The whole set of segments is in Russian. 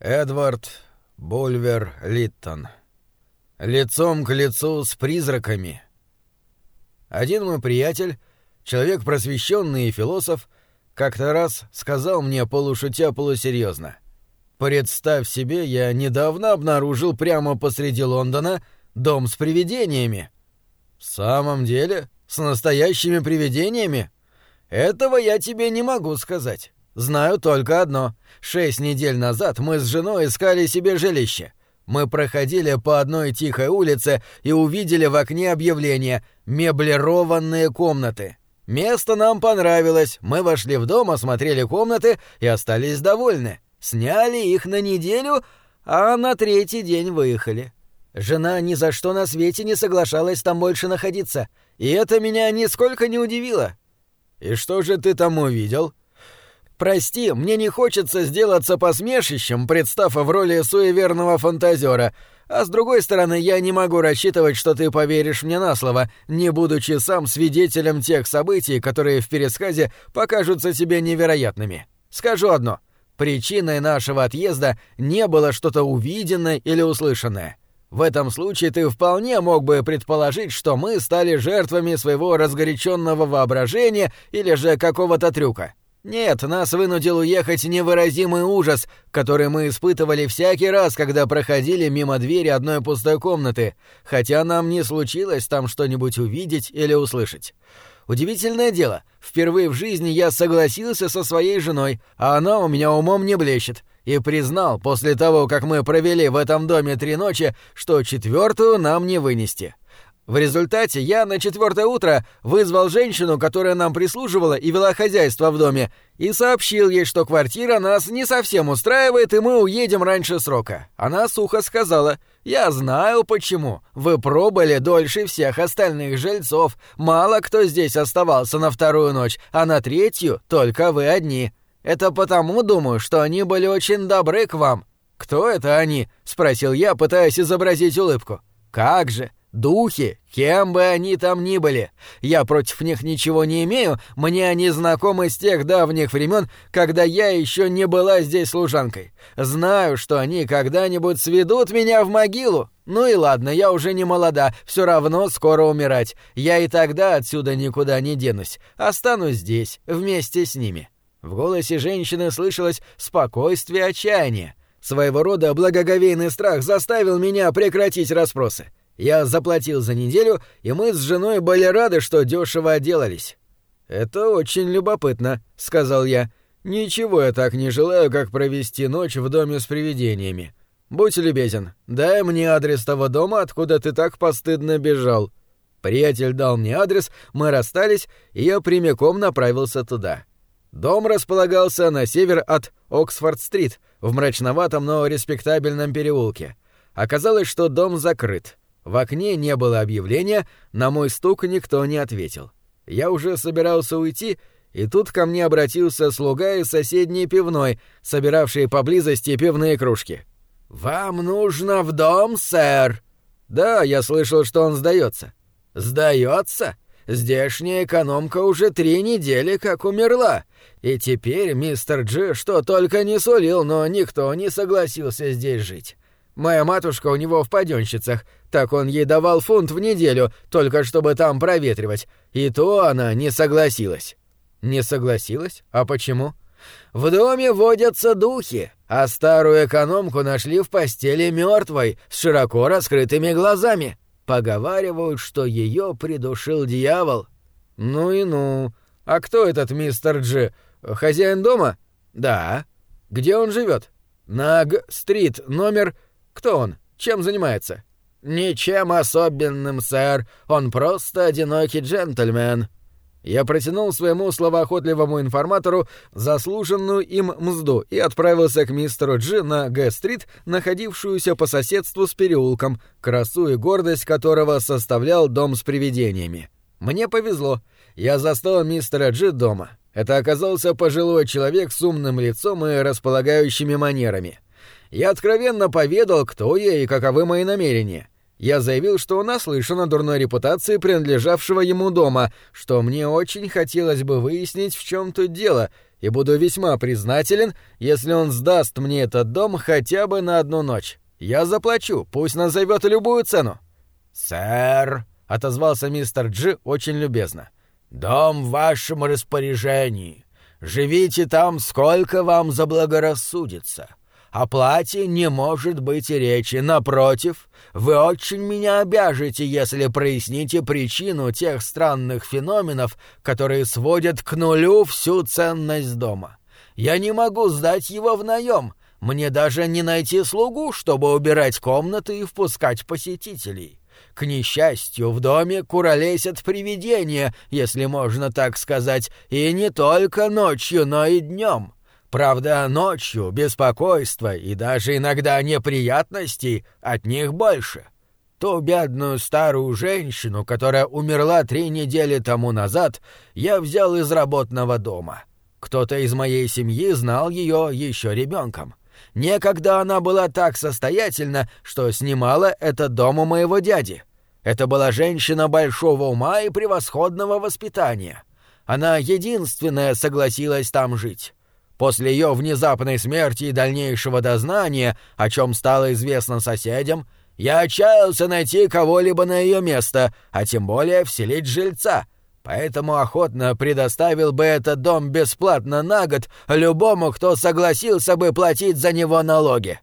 Эдвард Бульвер Литтон. Лицом к лицу с призраками. Один мой приятель, человек просвещенный и философ, как-то раз сказал мне полушутя полусерьезно. «Представь себе, я недавно обнаружил прямо посреди Лондона дом с привидениями». «В самом деле? С настоящими привидениями?» «Этого я тебе не могу сказать. Знаю только одно. Шесть недель назад мы с женой искали себе жилище. Мы проходили по одной тихой улице и увидели в окне объявление «Меблированные комнаты». Место нам понравилось, мы вошли в дом, осмотрели комнаты и остались довольны. Сняли их на неделю, а на третий день выехали. Жена ни за что на свете не соглашалась там больше находиться, и это меня нисколько не удивило. «И что же ты там увидел?» Прости, мне не хочется сделаться посмешищем, представ в роли суеверного фантазера, а с другой стороны, я не могу рассчитывать, что ты поверишь мне на слово, не будучи сам свидетелем тех событий, которые в пересказе покажутся тебе невероятными. Скажу одно. Причиной нашего отъезда не было что-то увиденное или услышанное. В этом случае ты вполне мог бы предположить, что мы стали жертвами своего разгоряченного воображения или же какого-то трюка. Нет, нас вынудил уехать невыразимый ужас, который мы испытывали всякий раз, когда проходили мимо двери одной пустой комнаты, хотя нам не случилось там что-нибудь увидеть или услышать. Удивительное дело, впервые в жизни я согласился со своей женой, а она у меня умом не блещет, и признал после того, как мы провели в этом доме три ночи, что четвертую нам не вынести. В результате я на четвертое утро вызвал женщину, которая нам прислуживала и вела хозяйство в доме, и сообщил ей, что квартира нас не совсем устраивает, и мы уедем раньше срока. Она сухо сказала, «Я знаю почему. Вы пробыли дольше всех остальных жильцов. Мало кто здесь оставался на вторую ночь, а на третью только вы одни. Это потому, думаю, что они были очень добры к вам». «Кто это они?» — спросил я, пытаясь изобразить улыбку. «Как же! Духи, кем бы они там ни были. Я против них ничего не имею, мне они знакомы с тех давних времен, когда я еще не была здесь служанкой. Знаю, что они когда-нибудь сведут меня в могилу. Ну и ладно, я уже не молода, все равно скоро умирать. Я и тогда отсюда никуда не денусь. Останусь здесь, вместе с ними». В голосе женщины слышалось спокойствие и отчаяние. Своего рода благоговейный страх заставил меня прекратить расспросы. Я заплатил за неделю, и мы с женой были рады, что дешево отделались. «Это очень любопытно», — сказал я. «Ничего я так не желаю, как провести ночь в доме с привидениями. Будь любезен, дай мне адрес того дома, откуда ты так постыдно бежал». Приятель дал мне адрес, мы расстались, и я прямиком направился туда. Дом располагался на север от Оксфорд-стрит, в мрачноватом, но респектабельном переулке. Оказалось, что дом закрыт. В окне не было объявления, на мой стук никто не ответил. Я уже собирался уйти, и тут ко мне обратился слуга из соседней пивной, собиравший поблизости пивные кружки. «Вам нужно в дом, сэр?» «Да, я слышал, что он сдается». «Сдается? Здешняя экономка уже три недели как умерла. И теперь мистер Джи что только не сулил, но никто не согласился здесь жить. Моя матушка у него в паденщицах, так он ей давал фунт в неделю, только чтобы там проветривать, и то она не согласилась». «Не согласилась? А почему?» «В доме водятся духи, а старую экономку нашли в постели мертвой, с широко раскрытыми глазами. Поговаривают, что ее придушил дьявол». «Ну и ну. А кто этот мистер Джи? Хозяин дома?» «Да». «Где он живет?» «На Г-стрит, номер кто он? Чем занимается?» «Ничем особенным, сэр. Он просто одинокий джентльмен». Я протянул своему словоохотливому информатору заслуженную им мзду и отправился к мистеру Джи на Г-стрит, находившуюся по соседству с переулком, красу и гордость которого составлял дом с привидениями. Мне повезло. Я застал мистера Джи дома. Это оказался пожилой человек с умным лицом и располагающими манерами я откровенно поведал, кто я и каковы мои намерения. Я заявил, что наслышан о дурной репутации принадлежавшего ему дома, что мне очень хотелось бы выяснить, в чем тут дело, и буду весьма признателен, если он сдаст мне этот дом хотя бы на одну ночь. Я заплачу, пусть назовет любую цену». «Сэр», — отозвался мистер Джи очень любезно, — «дом в вашем распоряжении. Живите там, сколько вам заблагорассудится. О плате не может быть речи. Напротив, вы очень меня обяжете, если проясните причину тех странных феноменов, которые сводят к нулю всю ценность дома. Я не могу сдать его в наем. Мне даже не найти слугу, чтобы убирать комнаты и впускать посетителей. К несчастью, в доме куролесят привидения, если можно так сказать, и не только ночью, но и днем. Правда, ночью беспокойства и даже иногда неприятностей от них больше. Ту бедную старую женщину, которая умерла три недели тому назад, я взял из работного дома. Кто-то из моей семьи знал ее еще ребенком. Некогда она была так состоятельна, что снимала этот дом у моего дяди. Это была женщина большого ума и превосходного воспитания. Она единственная согласилась там жить. После ее внезапной смерти и дальнейшего дознания, о чем стало известно соседям, я отчаялся найти кого-либо на ее место, а тем более вселить жильца, поэтому охотно предоставил бы этот дом бесплатно на год любому, кто согласился бы платить за него налоги.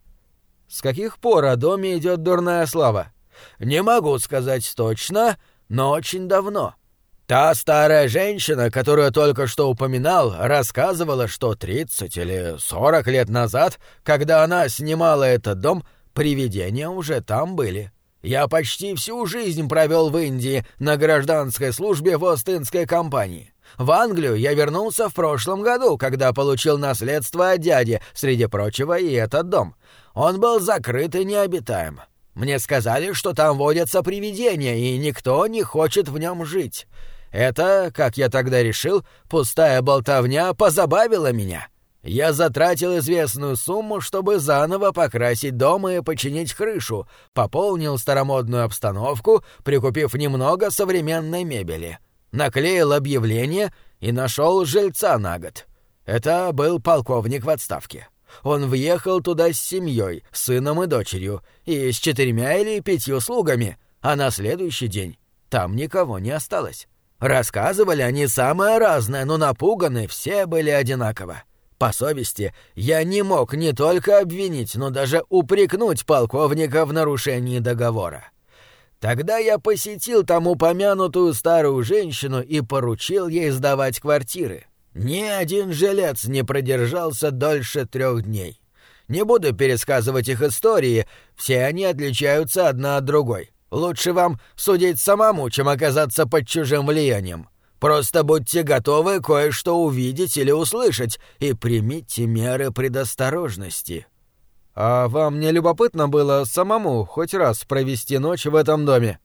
С каких пор о доме идет дурная слава? Не могу сказать точно, но очень давно. Та старая женщина, которую только что упоминал, рассказывала, что 30 или 40 лет назад, когда она снимала этот дом, привидения уже там были. Я почти всю жизнь провел в Индии на гражданской службе в Остинской компании. В Англию я вернулся в прошлом году, когда получил наследство от дяди, среди прочего и этот дом. Он был закрыт и необитаем. Мне сказали, что там водятся привидения, и никто не хочет в нем жить. Это, как я тогда решил, пустая болтовня позабавила меня. Я затратил известную сумму, чтобы заново покрасить дом и починить крышу, пополнил старомодную обстановку, прикупив немного современной мебели. Наклеил объявление и нашел жильца на год. Это был полковник в отставке. Он въехал туда с семьей, сыном и дочерью, и с четырьмя или пятью слугами, а на следующий день там никого не осталось. Рассказывали они самое разное, но напуганы все были одинаково. По совести, я не мог не только обвинить, но даже упрекнуть полковника в нарушении договора. Тогда я посетил там упомянутую старую женщину и поручил ей сдавать квартиры. Ни один жилец не продержался дольше трех дней. Не буду пересказывать их истории, все они отличаются одна от другой. Лучше вам судить самому, чем оказаться под чужим влиянием. Просто будьте готовы кое-что увидеть или услышать и примите меры предосторожности». «А вам не любопытно было самому хоть раз провести ночь в этом доме?»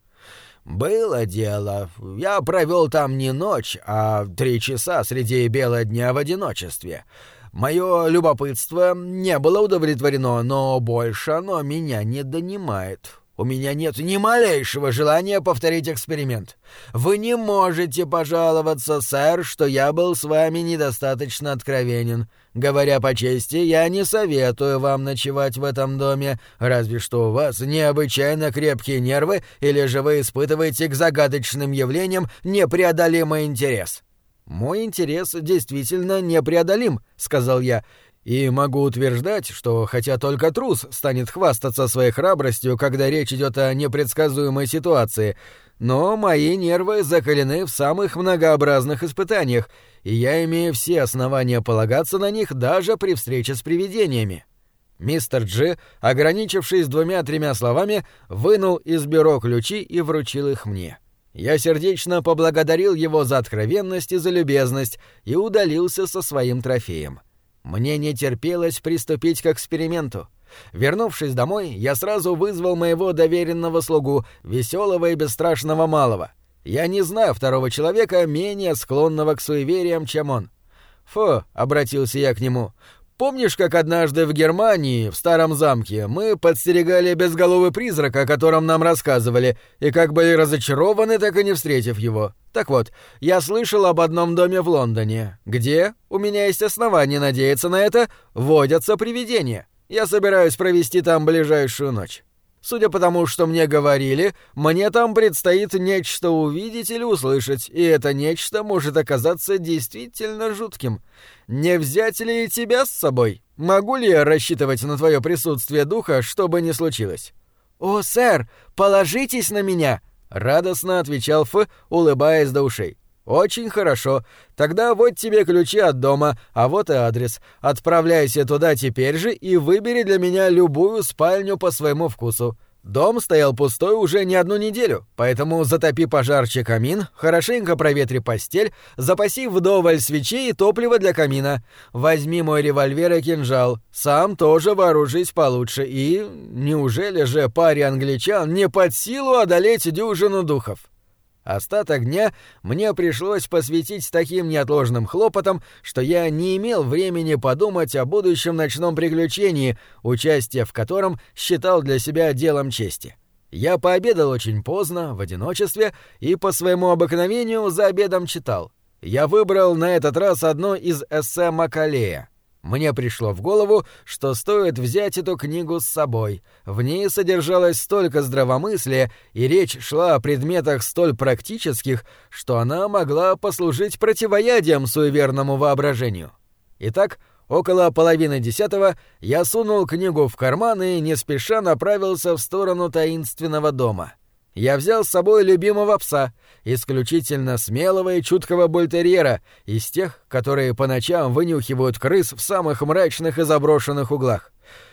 «Было дело. Я провел там не ночь, а три часа среди бела дня в одиночестве. Мое любопытство не было удовлетворено, но больше оно меня не донимает. У меня нет ни малейшего желания повторить эксперимент. Вы не можете пожаловаться, сэр, что я был с вами недостаточно откровенен. Говоря по чести, я не советую вам ночевать в этом доме, разве что у вас необычайно крепкие нервы или же вы испытываете к загадочным явлениям непреодолимый интерес». «Мой интерес действительно непреодолим», — сказал я, и могу утверждать, что хотя только трус станет хвастаться своей храбростью, когда речь идет о непредсказуемой ситуации, но мои нервы закалены в самых многообразных испытаниях, и я имею все основания полагаться на них даже при встрече с привидениями. Мистер Джи, ограничившись двумя-тремя словами, вынул из бюро ключи и вручил их мне. Я сердечно поблагодарил его за откровенность и за любезность и удалился со своим трофеем. — мне не терпелось приступить к эксперименту. Вернувшись домой, я сразу вызвал моего доверенного слугу, веселого и бесстрашного малого. Я не знаю второго человека, менее склонного к суевериям, чем он. «Фу», — обратился я к нему, — Помнишь, как однажды в Германии, в старом замке, мы подстерегали безголовый призрак, о котором нам рассказывали, и как были разочарованы, так и не встретив его? Так вот, я слышал об одном доме в Лондоне, где, у меня есть основания надеяться на это, водятся привидения. Я собираюсь провести там ближайшую ночь. Судя по тому, что мне говорили, мне там предстоит нечто увидеть или услышать, и это нечто может оказаться действительно жутким. Не взять ли тебя с собой? Могу ли я рассчитывать на твое присутствие духа, что бы ни случилось? О, сэр, положитесь на меня, радостно отвечал Ф, улыбаясь до ушей. «Очень хорошо. Тогда вот тебе ключи от дома, а вот и адрес. Отправляйся туда теперь же и выбери для меня любую спальню по своему вкусу. Дом стоял пустой уже не одну неделю, поэтому затопи пожарче камин, хорошенько проветри постель, запаси вдоволь свечей и топлива для камина. Возьми мой револьвер и кинжал, сам тоже вооружись получше и... Неужели же паре англичан не под силу одолеть дюжину духов?» Остаток дня мне пришлось посвятить таким неотложным хлопотам, что я не имел времени подумать о будущем ночном приключении, участие в котором считал для себя делом чести. Я пообедал очень поздно, в одиночестве, и по своему обыкновению за обедом читал. Я выбрал на этот раз одно из эссе Макалея. Мне пришло в голову, что стоит взять эту книгу с собой. В ней содержалось столько здравомыслия, и речь шла о предметах столь практических, что она могла послужить противоядием суеверному воображению. Итак, около половины десятого я сунул книгу в карман и не спеша направился в сторону таинственного дома — я взял с собой любимого пса, исключительно смелого и чуткого бультерьера, из тех, которые по ночам вынюхивают крыс в самых мрачных и заброшенных углах.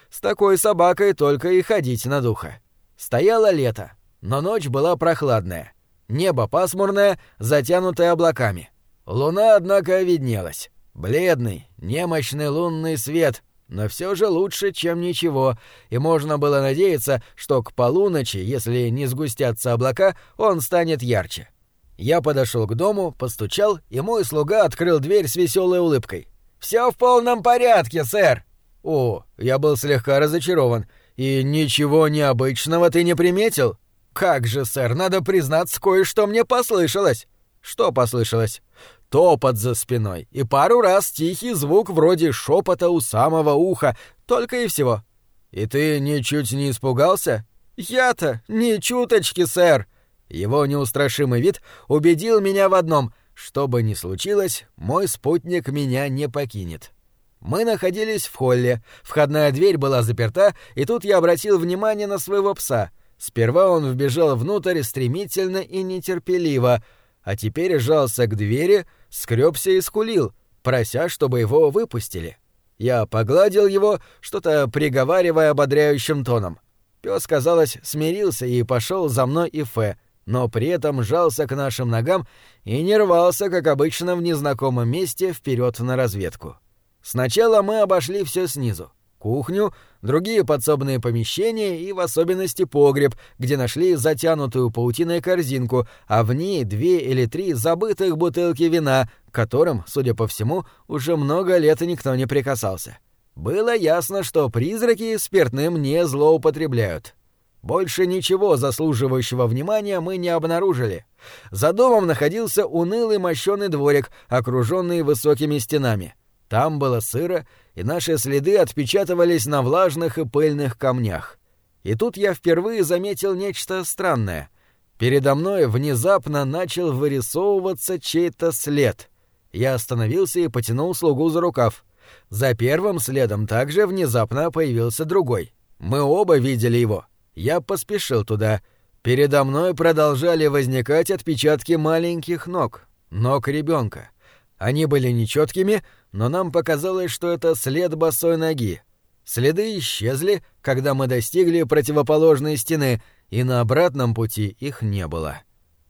С такой собакой только и ходить на духа. Стояло лето, но ночь была прохладная. Небо пасмурное, затянутое облаками. Луна, однако, виднелась. Бледный, немощный лунный свет, но все же лучше, чем ничего, и можно было надеяться, что к полуночи, если не сгустятся облака, он станет ярче. Я подошел к дому, постучал, и мой слуга открыл дверь с веселой улыбкой. «Все в полном порядке, сэр!» «О, я был слегка разочарован. И ничего необычного ты не приметил?» «Как же, сэр, надо признаться, кое-что мне послышалось». «Что послышалось?» Топот за спиной и пару раз тихий звук вроде шепота у самого уха, только и всего. И ты ничуть не испугался? Я-то ни чуточки, сэр. Его неустрашимый вид убедил меня в одном: что бы ни случилось, мой спутник меня не покинет. Мы находились в холле, входная дверь была заперта, и тут я обратил внимание на своего пса. Сперва он вбежал внутрь стремительно и нетерпеливо, а теперь сжался к двери, скребся и скулил, прося, чтобы его выпустили. Я погладил его, что-то приговаривая ободряющим тоном. Пес, казалось, смирился и пошел за мной и Фе, но при этом жался к нашим ногам и не рвался, как обычно, в незнакомом месте вперед на разведку. Сначала мы обошли все снизу кухню, другие подсобные помещения и в особенности погреб, где нашли затянутую паутиной корзинку, а в ней две или три забытых бутылки вина, которым, судя по всему, уже много лет никто не прикасался. Было ясно, что призраки спиртным не злоупотребляют. Больше ничего заслуживающего внимания мы не обнаружили. За домом находился унылый мощеный дворик, окруженный высокими стенами. Там было сыро, и наши следы отпечатывались на влажных и пыльных камнях. И тут я впервые заметил нечто странное. Передо мной внезапно начал вырисовываться чей-то след. Я остановился и потянул слугу за рукав. За первым следом также внезапно появился другой. Мы оба видели его. Я поспешил туда. Передо мной продолжали возникать отпечатки маленьких ног, ног ребенка. Они были нечеткими, но нам показалось, что это след босой ноги. Следы исчезли, когда мы достигли противоположной стены, и на обратном пути их не было.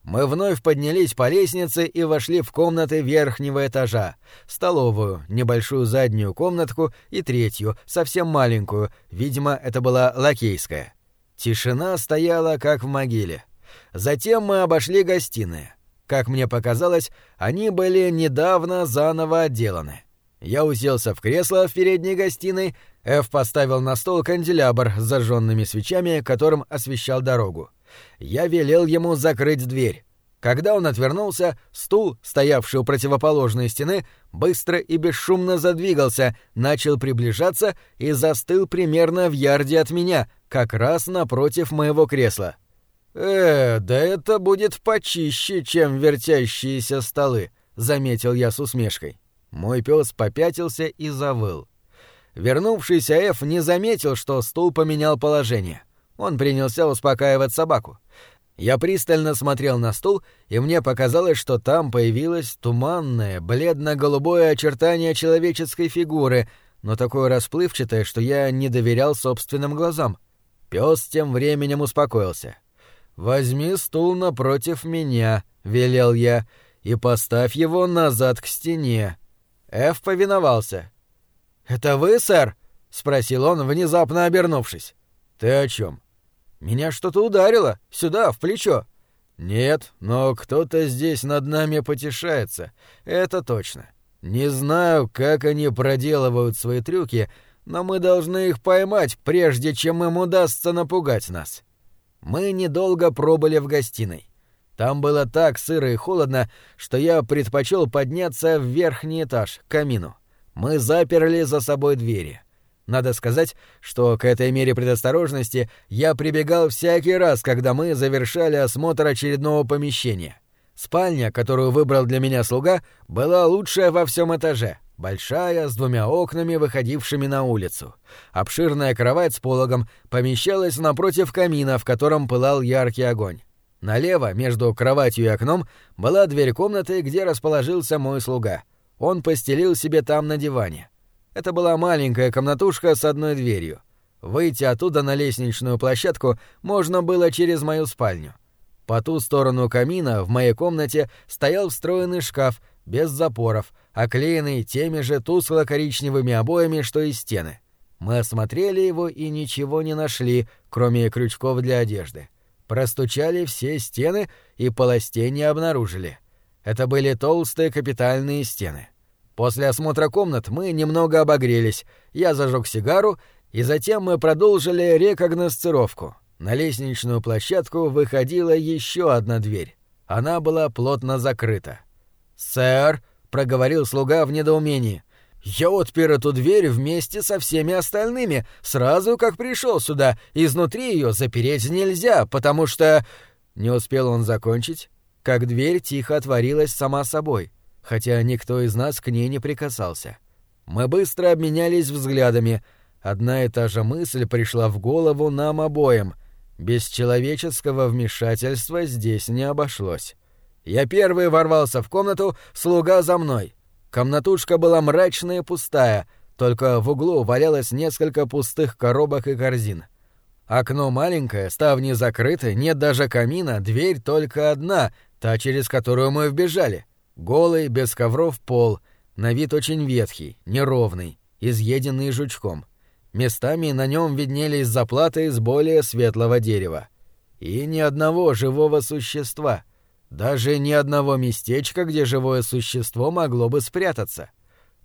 Мы вновь поднялись по лестнице и вошли в комнаты верхнего этажа. Столовую, небольшую заднюю комнатку и третью, совсем маленькую, видимо, это была лакейская. Тишина стояла, как в могиле. Затем мы обошли гостиные. Как мне показалось, они были недавно заново отделаны. Я уселся в кресло в передней гостиной, Эф поставил на стол канделябр с зажженными свечами, которым освещал дорогу. Я велел ему закрыть дверь. Когда он отвернулся, стул, стоявший у противоположной стены, быстро и бесшумно задвигался, начал приближаться и застыл примерно в ярде от меня, как раз напротив моего кресла. «Э, да это будет почище, чем вертящиеся столы», — заметил я с усмешкой. Мой пес попятился и завыл. Вернувшийся Эф не заметил, что стул поменял положение. Он принялся успокаивать собаку. Я пристально смотрел на стул, и мне показалось, что там появилось туманное, бледно-голубое очертание человеческой фигуры, но такое расплывчатое, что я не доверял собственным глазам. Пес тем временем успокоился. «Возьми стул напротив меня», — велел я, — «и поставь его назад к стене». Эф повиновался. «Это вы, сэр?» — спросил он, внезапно обернувшись. «Ты о чем? Меня что-то ударило, сюда, в плечо. Нет, но кто-то здесь над нами потешается. Это точно. Не знаю, как они проделывают свои трюки, но мы должны их поймать, прежде чем им удастся напугать нас. Мы недолго пробыли в гостиной. Там было так сыро и холодно, что я предпочел подняться в верхний этаж, к камину. Мы заперли за собой двери. Надо сказать, что к этой мере предосторожности я прибегал всякий раз, когда мы завершали осмотр очередного помещения. Спальня, которую выбрал для меня слуга, была лучшая во всем этаже. Большая, с двумя окнами, выходившими на улицу. Обширная кровать с пологом помещалась напротив камина, в котором пылал яркий огонь. Налево, между кроватью и окном, была дверь комнаты, где расположился мой слуга. Он постелил себе там на диване. Это была маленькая комнатушка с одной дверью. Выйти оттуда на лестничную площадку можно было через мою спальню. По ту сторону камина в моей комнате стоял встроенный шкаф, без запоров, оклеенный теми же тускло-коричневыми обоями, что и стены. Мы осмотрели его и ничего не нашли, кроме крючков для одежды. Простучали все стены и полостей не обнаружили. Это были толстые капитальные стены. После осмотра комнат мы немного обогрелись, я зажег сигару, и затем мы продолжили рекогносцировку. На лестничную площадку выходила еще одна дверь. Она была плотно закрыта. «Сэр», — проговорил слуга в недоумении, — «я отпер эту дверь вместе со всеми остальными, сразу как пришел сюда. Изнутри ее запереть нельзя, потому что...» Не успел он закончить, как дверь тихо отворилась сама собой — хотя никто из нас к ней не прикасался. Мы быстро обменялись взглядами. Одна и та же мысль пришла в голову нам обоим. Без человеческого вмешательства здесь не обошлось. Я первый ворвался в комнату, слуга за мной. Комнатушка была мрачная и пустая, только в углу валялось несколько пустых коробок и корзин. Окно маленькое, ставни закрыты, нет даже камина, дверь только одна, та, через которую мы вбежали. Голый, без ковров пол, на вид очень ветхий, неровный, изъеденный жучком. Местами на нем виднелись заплаты из более светлого дерева. И ни одного живого существа. Даже ни одного местечка, где живое существо могло бы спрятаться.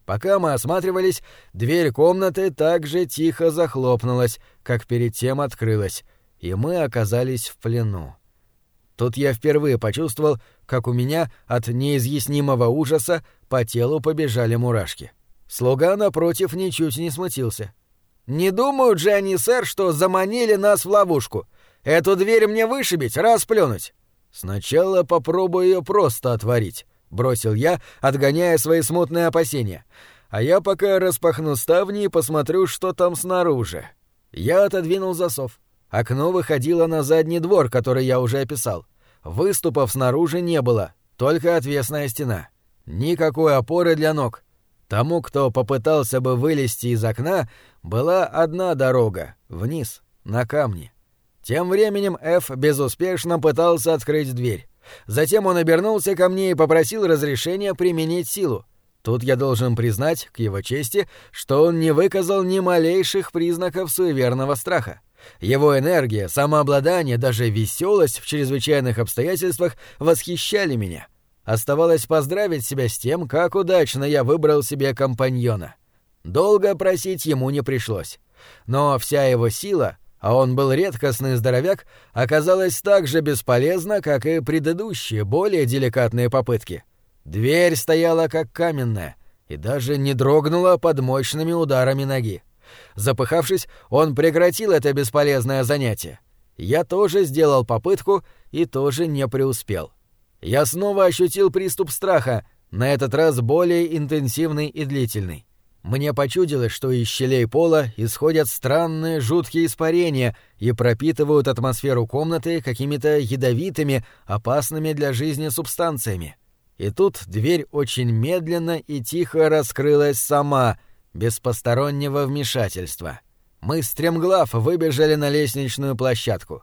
Пока мы осматривались, дверь комнаты также тихо захлопнулась, как перед тем открылась, и мы оказались в плену. Тут я впервые почувствовал, как у меня от неизъяснимого ужаса по телу побежали мурашки. Слуга, напротив, ничуть не смутился. «Не думают же сэр, что заманили нас в ловушку. Эту дверь мне вышибить, расплюнуть». «Сначала попробую ее просто отворить», — бросил я, отгоняя свои смутные опасения. «А я пока распахну ставни и посмотрю, что там снаружи». Я отодвинул засов. Окно выходило на задний двор, который я уже описал. Выступов снаружи не было, только отвесная стена. Никакой опоры для ног. Тому, кто попытался бы вылезти из окна, была одна дорога — вниз, на камни. Тем временем Ф безуспешно пытался открыть дверь. Затем он обернулся ко мне и попросил разрешения применить силу. Тут я должен признать, к его чести, что он не выказал ни малейших признаков суеверного страха. Его энергия, самообладание, даже веселость в чрезвычайных обстоятельствах восхищали меня. Оставалось поздравить себя с тем, как удачно я выбрал себе компаньона. Долго просить ему не пришлось. Но вся его сила, а он был редкостный здоровяк, оказалась так же бесполезна, как и предыдущие, более деликатные попытки. Дверь стояла как каменная и даже не дрогнула под мощными ударами ноги. Запыхавшись, он прекратил это бесполезное занятие. Я тоже сделал попытку и тоже не преуспел. Я снова ощутил приступ страха, на этот раз более интенсивный и длительный. Мне почудилось, что из щелей пола исходят странные жуткие испарения и пропитывают атмосферу комнаты какими-то ядовитыми, опасными для жизни субстанциями. И тут дверь очень медленно и тихо раскрылась сама, без постороннего вмешательства. Мы стремглав выбежали на лестничную площадку.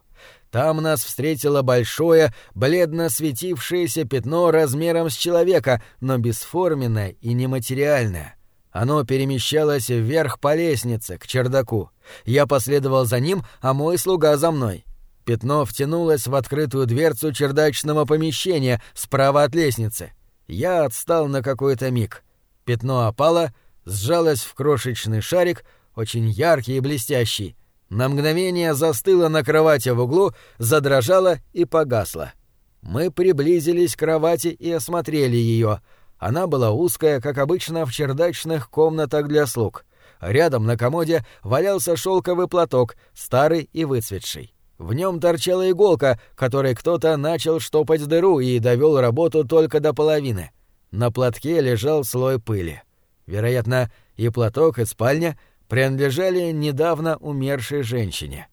Там нас встретило большое, бледно светившееся пятно размером с человека, но бесформенное и нематериальное — оно перемещалось вверх по лестнице, к чердаку. Я последовал за ним, а мой слуга за мной. Пятно втянулось в открытую дверцу чердачного помещения справа от лестницы. Я отстал на какой-то миг. Пятно опало, сжалось в крошечный шарик, очень яркий и блестящий. На мгновение застыло на кровати в углу, задрожало и погасло. Мы приблизились к кровати и осмотрели ее — она была узкая, как обычно в чердачных комнатах для слуг. Рядом на комоде валялся шелковый платок, старый и выцветший. В нем торчала иголка, которой кто-то начал штопать дыру и довел работу только до половины. На платке лежал слой пыли. Вероятно, и платок, и спальня принадлежали недавно умершей женщине.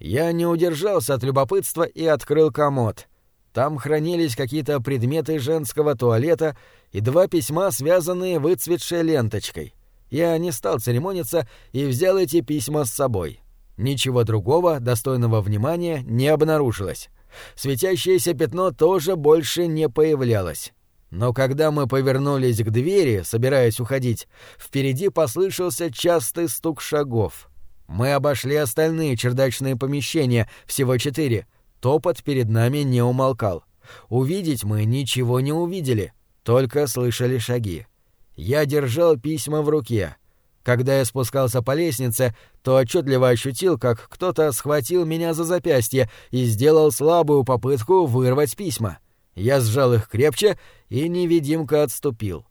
Я не удержался от любопытства и открыл комод. Там хранились какие-то предметы женского туалета и два письма, связанные выцветшей ленточкой. Я не стал церемониться и взял эти письма с собой. Ничего другого, достойного внимания, не обнаружилось. Светящееся пятно тоже больше не появлялось. Но когда мы повернулись к двери, собираясь уходить, впереди послышался частый стук шагов. Мы обошли остальные чердачные помещения, всего четыре, Топот перед нами не умолкал. Увидеть мы ничего не увидели, только слышали шаги. Я держал письма в руке. Когда я спускался по лестнице, то отчетливо ощутил, как кто-то схватил меня за запястье и сделал слабую попытку вырвать письма. Я сжал их крепче, и невидимка отступил.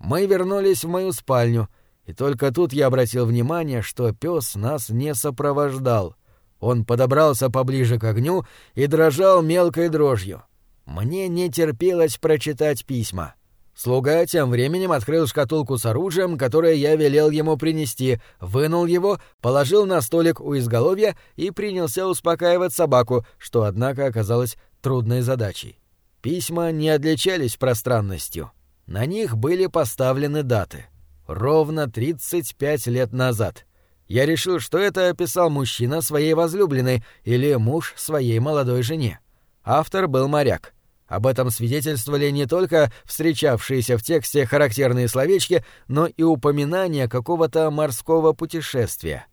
Мы вернулись в мою спальню, и только тут я обратил внимание, что пес нас не сопровождал — он подобрался поближе к огню и дрожал мелкой дрожью. Мне не терпелось прочитать письма. Слуга тем временем открыл шкатулку с оружием, которое я велел ему принести, вынул его, положил на столик у изголовья и принялся успокаивать собаку, что, однако, оказалось трудной задачей. Письма не отличались пространностью. На них были поставлены даты. Ровно 35 лет назад — я решил, что это писал мужчина своей возлюбленной или муж своей молодой жене. Автор был моряк. Об этом свидетельствовали не только встречавшиеся в тексте характерные словечки, но и упоминания какого-то морского путешествия.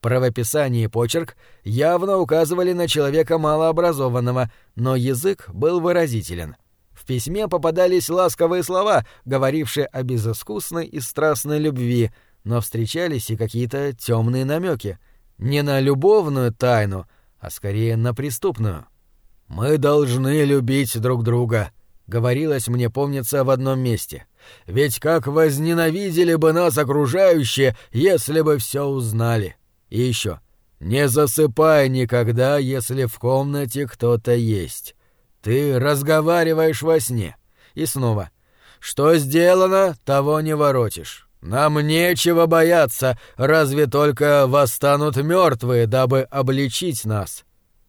Правописание и почерк явно указывали на человека малообразованного, но язык был выразителен. В письме попадались ласковые слова, говорившие о безыскусной и страстной любви — но встречались и какие-то темные намеки. Не на любовную тайну, а скорее на преступную. «Мы должны любить друг друга», — говорилось мне, помнится, в одном месте. «Ведь как возненавидели бы нас окружающие, если бы все узнали». И еще. «Не засыпай никогда, если в комнате кто-то есть. Ты разговариваешь во сне». И снова. «Что сделано, того не воротишь». Нам нечего бояться, разве только восстанут мертвые, дабы обличить нас.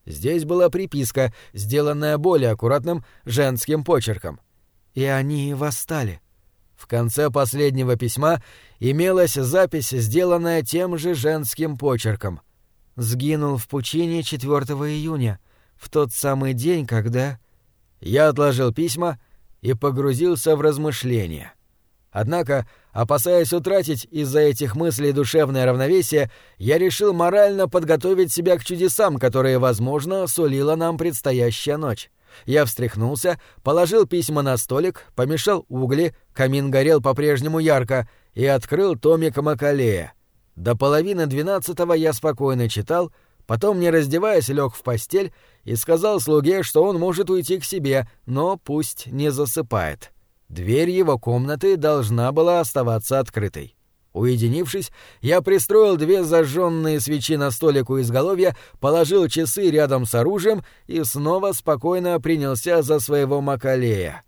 Здесь была приписка, сделанная более аккуратным женским почерком. И они восстали. В конце последнего письма имелась запись, сделанная тем же женским почерком. Сгинул в пучине 4 июня, в тот самый день, когда... Я отложил письма и погрузился в размышления. Однако, опасаясь утратить из-за этих мыслей душевное равновесие, я решил морально подготовить себя к чудесам, которые, возможно, сулила нам предстоящая ночь. Я встряхнулся, положил письма на столик, помешал угли, камин горел по-прежнему ярко, и открыл томик Макалея. До половины двенадцатого я спокойно читал, потом, не раздеваясь, лег в постель и сказал слуге, что он может уйти к себе, но пусть не засыпает. Дверь его комнаты должна была оставаться открытой. Уединившись, я пристроил две зажженные свечи на столик у изголовья, положил часы рядом с оружием и снова спокойно принялся за своего Макалея.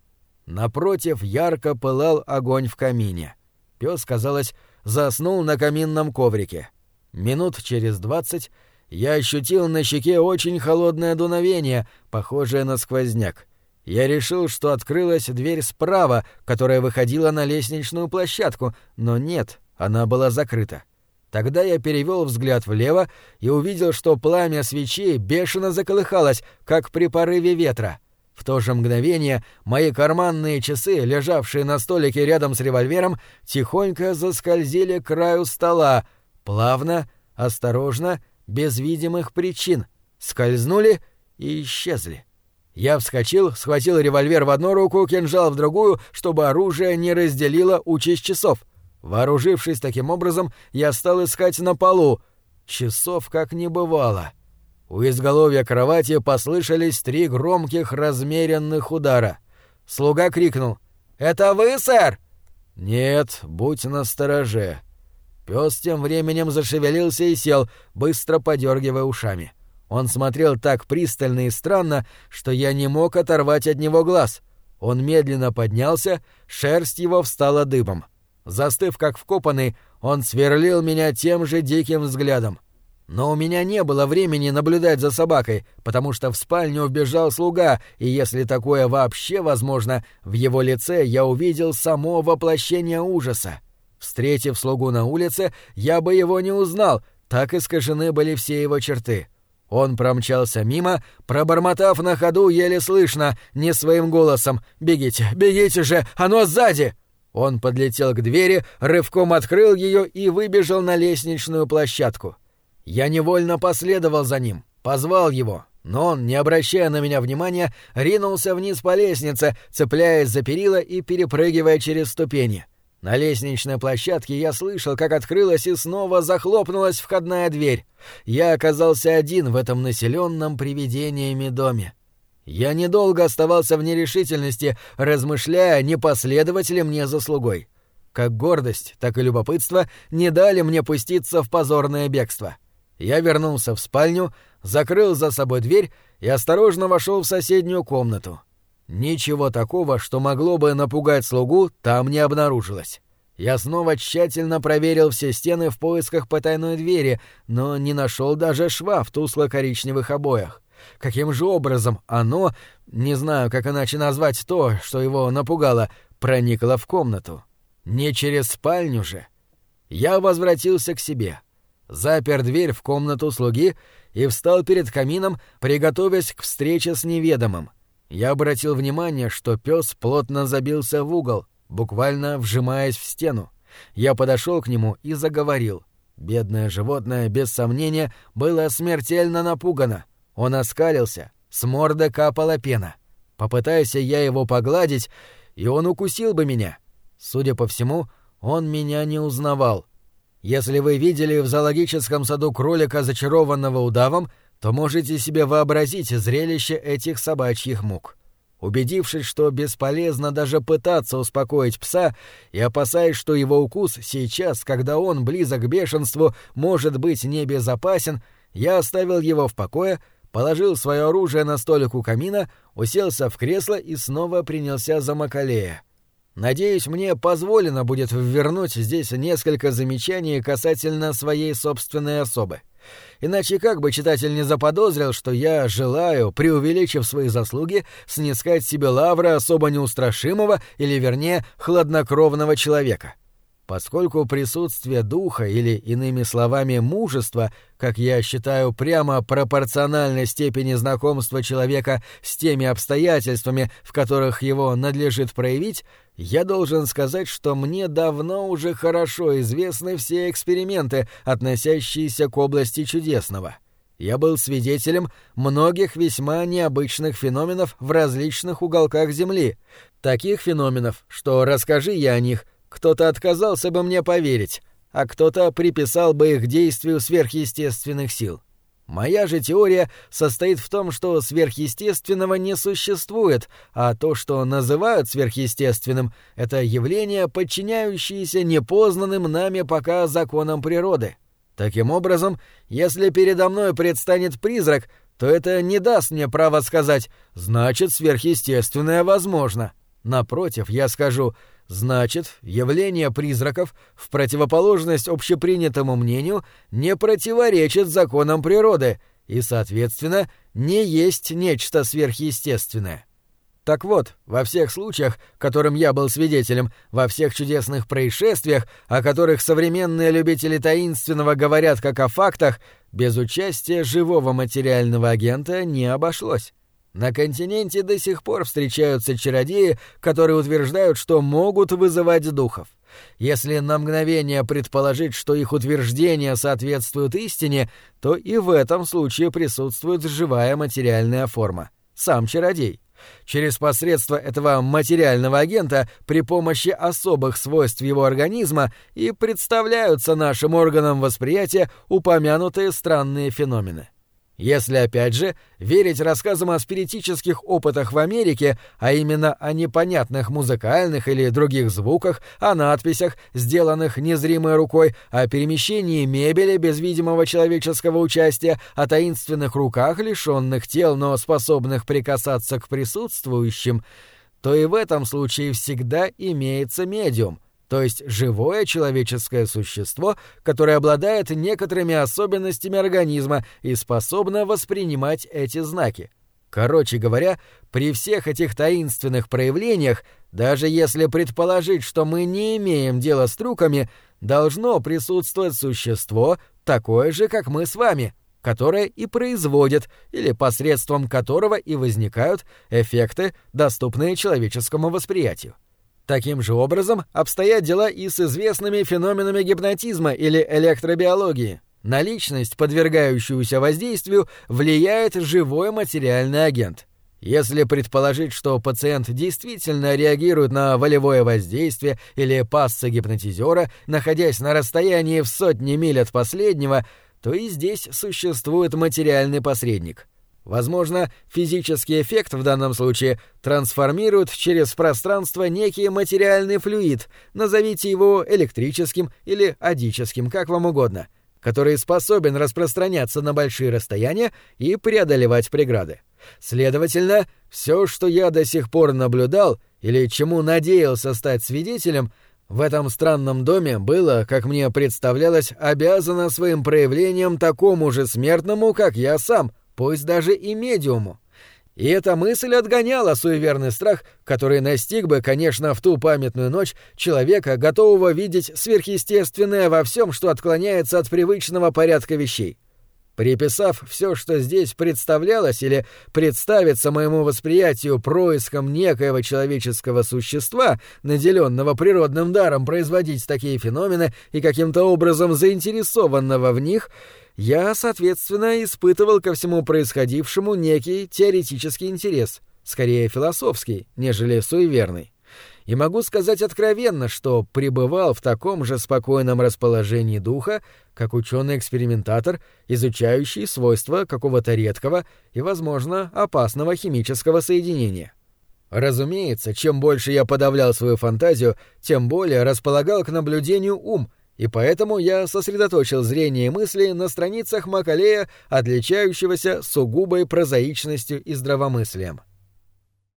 Напротив ярко пылал огонь в камине. Пес, казалось, заснул на каминном коврике. Минут через двадцать я ощутил на щеке очень холодное дуновение, похожее на сквозняк. Я решил, что открылась дверь справа, которая выходила на лестничную площадку, но нет, она была закрыта. Тогда я перевел взгляд влево и увидел, что пламя свечи бешено заколыхалось, как при порыве ветра. В то же мгновение мои карманные часы, лежавшие на столике рядом с револьвером, тихонько заскользили к краю стола, плавно, осторожно, без видимых причин, скользнули и исчезли. Я вскочил, схватил револьвер в одну руку, кинжал в другую, чтобы оружие не разделило участь часов — Вооружившись таким образом, я стал искать на полу. Часов как не бывало. У изголовья кровати послышались три громких размеренных удара. Слуга крикнул «Это вы, сэр?» «Нет, будь настороже». Пес тем временем зашевелился и сел, быстро подергивая ушами. Он смотрел так пристально и странно, что я не мог оторвать от него глаз. Он медленно поднялся, шерсть его встала дыбом. — Застыв как вкопанный, он сверлил меня тем же диким взглядом. Но у меня не было времени наблюдать за собакой, потому что в спальню вбежал слуга, и если такое вообще возможно, в его лице я увидел само воплощение ужаса. Встретив слугу на улице, я бы его не узнал, так искажены были все его черты. Он промчался мимо, пробормотав на ходу еле слышно, не своим голосом «Бегите, бегите же, оно сзади!» Он подлетел к двери, рывком открыл ее и выбежал на лестничную площадку. Я невольно последовал за ним, позвал его, но он, не обращая на меня внимания, ринулся вниз по лестнице, цепляясь за перила и перепрыгивая через ступени. На лестничной площадке я слышал, как открылась и снова захлопнулась входная дверь. Я оказался один в этом населенном привидениями доме. Я недолго оставался в нерешительности, размышляя, не последовать ли мне за слугой. Как гордость, так и любопытство не дали мне пуститься в позорное бегство. Я вернулся в спальню, закрыл за собой дверь и осторожно вошел в соседнюю комнату. Ничего такого, что могло бы напугать слугу, там не обнаружилось. Я снова тщательно проверил все стены в поисках потайной двери, но не нашел даже шва в тускло-коричневых обоях. Каким же образом оно, не знаю, как иначе назвать то, что его напугало, проникло в комнату? Не через спальню же. Я возвратился к себе, запер дверь в комнату слуги и встал перед камином, приготовясь к встрече с неведомым. Я обратил внимание, что пес плотно забился в угол, буквально вжимаясь в стену. Я подошел к нему и заговорил. Бедное животное, без сомнения, было смертельно напугано — он оскалился, с морды капала пена. Попытайся я его погладить, и он укусил бы меня. Судя по всему, он меня не узнавал. Если вы видели в зоологическом саду кролика, зачарованного удавом, то можете себе вообразить зрелище этих собачьих мук. Убедившись, что бесполезно даже пытаться успокоить пса, и опасаясь, что его укус сейчас, когда он близок к бешенству, может быть небезопасен, я оставил его в покое — положил свое оружие на столик у камина, уселся в кресло и снова принялся за Макалея. Надеюсь, мне позволено будет вернуть здесь несколько замечаний касательно своей собственной особы. Иначе как бы читатель не заподозрил, что я желаю, преувеличив свои заслуги, снискать себе лавры особо неустрашимого или, вернее, хладнокровного человека. — поскольку присутствие духа или, иными словами, мужества, как я считаю, прямо пропорционально степени знакомства человека с теми обстоятельствами, в которых его надлежит проявить, я должен сказать, что мне давно уже хорошо известны все эксперименты, относящиеся к области чудесного. Я был свидетелем многих весьма необычных феноменов в различных уголках Земли. Таких феноменов, что расскажи я о них, кто-то отказался бы мне поверить, а кто-то приписал бы их действию сверхъестественных сил. Моя же теория состоит в том, что сверхъестественного не существует, а то, что называют сверхъестественным, это явление, подчиняющееся непознанным нами пока законам природы. Таким образом, если передо мной предстанет призрак, то это не даст мне права сказать «значит, сверхъестественное возможно». Напротив, я скажу Значит, явление призраков, в противоположность общепринятому мнению, не противоречит законам природы и, соответственно, не есть нечто сверхъестественное. Так вот, во всех случаях, которым я был свидетелем, во всех чудесных происшествиях, о которых современные любители таинственного говорят как о фактах, без участия живого материального агента не обошлось. На континенте до сих пор встречаются чародеи, которые утверждают, что могут вызывать духов. Если на мгновение предположить, что их утверждения соответствуют истине, то и в этом случае присутствует живая материальная форма. Сам чародей. Через посредство этого материального агента при помощи особых свойств его организма и представляются нашим органам восприятия упомянутые странные феномены. Если опять же верить рассказам о спиритических опытах в Америке, а именно о непонятных музыкальных или других звуках, о надписях, сделанных незримой рукой, о перемещении мебели без видимого человеческого участия, о таинственных руках, лишенных тел, но способных прикасаться к присутствующим, то и в этом случае всегда имеется медиум — то есть живое человеческое существо, которое обладает некоторыми особенностями организма и способно воспринимать эти знаки. Короче говоря, при всех этих таинственных проявлениях, даже если предположить, что мы не имеем дела с трюками, должно присутствовать существо, такое же, как мы с вами, которое и производит, или посредством которого и возникают эффекты, доступные человеческому восприятию. Таким же образом обстоят дела и с известными феноменами гипнотизма или электробиологии. На личность, подвергающуюся воздействию, влияет живой материальный агент. Если предположить, что пациент действительно реагирует на волевое воздействие или пассы гипнотизера, находясь на расстоянии в сотни миль от последнего, то и здесь существует материальный посредник — Возможно, физический эффект в данном случае трансформирует через пространство некий материальный флюид, назовите его электрическим или адическим, как вам угодно, который способен распространяться на большие расстояния и преодолевать преграды. Следовательно, все, что я до сих пор наблюдал или чему надеялся стать свидетелем, в этом странном доме было, как мне представлялось, обязано своим проявлением такому же смертному, как я сам, пусть даже и медиуму. И эта мысль отгоняла суеверный страх, который настиг бы, конечно, в ту памятную ночь человека, готового видеть сверхъестественное во всем, что отклоняется от привычного порядка вещей. Приписав все, что здесь представлялось или представится моему восприятию происком некоего человеческого существа, наделенного природным даром производить такие феномены и каким-то образом заинтересованного в них, я, соответственно, испытывал ко всему происходившему некий теоретический интерес, скорее философский, нежели суеверный. И могу сказать откровенно, что пребывал в таком же спокойном расположении духа, как ученый-экспериментатор, изучающий свойства какого-то редкого и, возможно, опасного химического соединения. Разумеется, чем больше я подавлял свою фантазию, тем более располагал к наблюдению ум, и поэтому я сосредоточил зрение и мысли на страницах Макалея, отличающегося сугубой прозаичностью и здравомыслием.